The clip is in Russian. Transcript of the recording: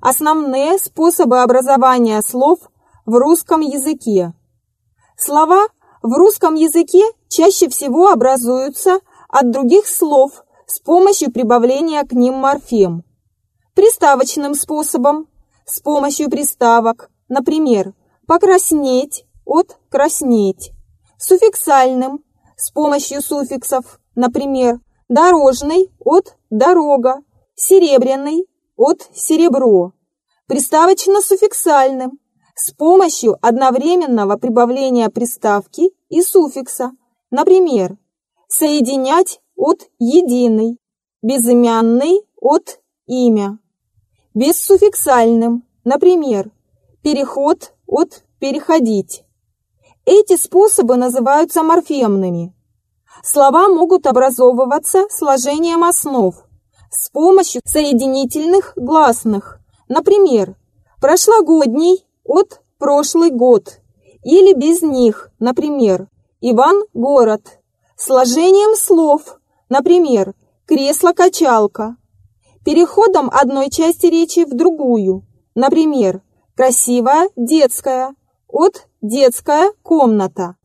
Основные способы образования слов в русском языке. Слова в русском языке чаще всего образуются от других слов с помощью прибавления к ним морфем. Приставочным способом, с помощью приставок, например, покраснеть от краснеть. Суффиксальным, с помощью суффиксов, например, дорожный от дорога, серебряный от серебро. Приставочно-суффиксальным, с помощью одновременного прибавления приставки и суффикса, например, соединять от единый, безымянный от имя. Бессуффиксальным, например, переход от переходить. Эти способы называются морфемными. Слова могут образовываться сложением основ с помощью соединительных гласных, например, прошлогодний от прошлый год или без них, например, Иван – город, сложением слов, например, кресло-качалка, переходом одной части речи в другую, например, красивая детская от детская комната.